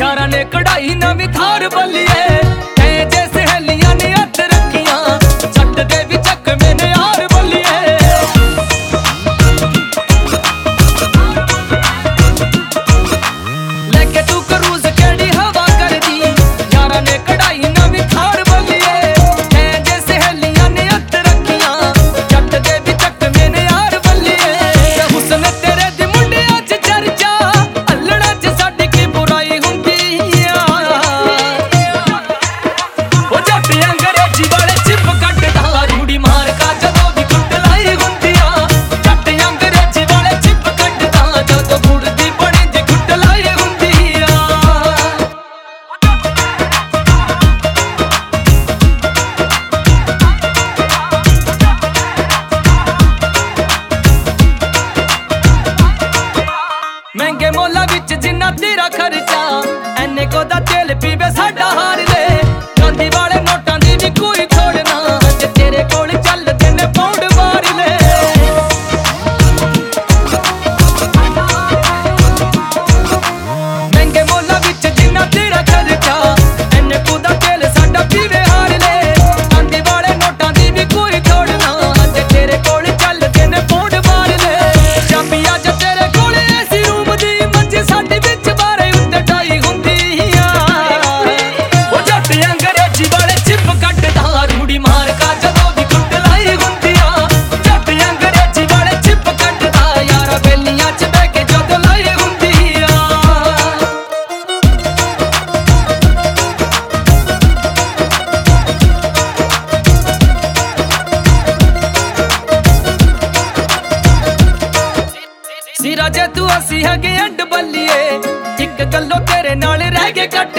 ਯਾਰਾਂ ਨੇ ਕਢਾਈ ਨਵੀਂ ਥਾਰ ਬੱਲੀ। ਕੋਦਾ ਤੇਲ ਪੀਵੇ ਸਾਡਾ ਹਾਰ ਜੇ ਤੂੰ ਅਸੀਂ ਹੈਗੇ ਅੱਡ ਬੱਲੀਏ। ਇੱਕ ਗੱਲੋਂ ਤੇਰੇ ਨਾਲ ਰਹਿ ਕੇ ਕੱਟ